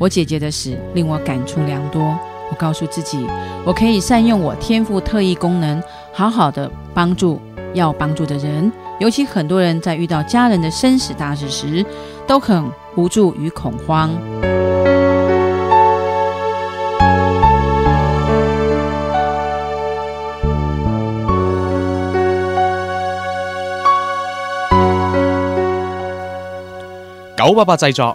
我姐姐的死令我感触良多。我告诉自己，我可以善用我天赋特异功能，好好的帮助要帮助的人。尤其很多人在遇到家人的生死大事时，都很无助与恐慌。九八八制作。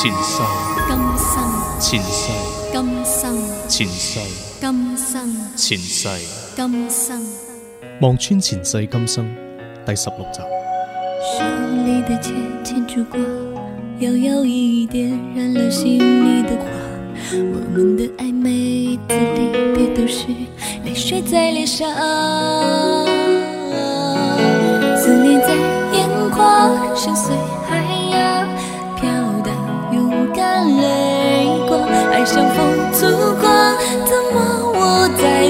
前世，今生，前世，今生，前世，今生，前世，今生。望穿前世今生，第十六集。手里的钱，浅烛光，摇摇曳曳，点燃了心里的火。我们的爱，每次离别都是泪水在脸上，思念在眼眶深邃。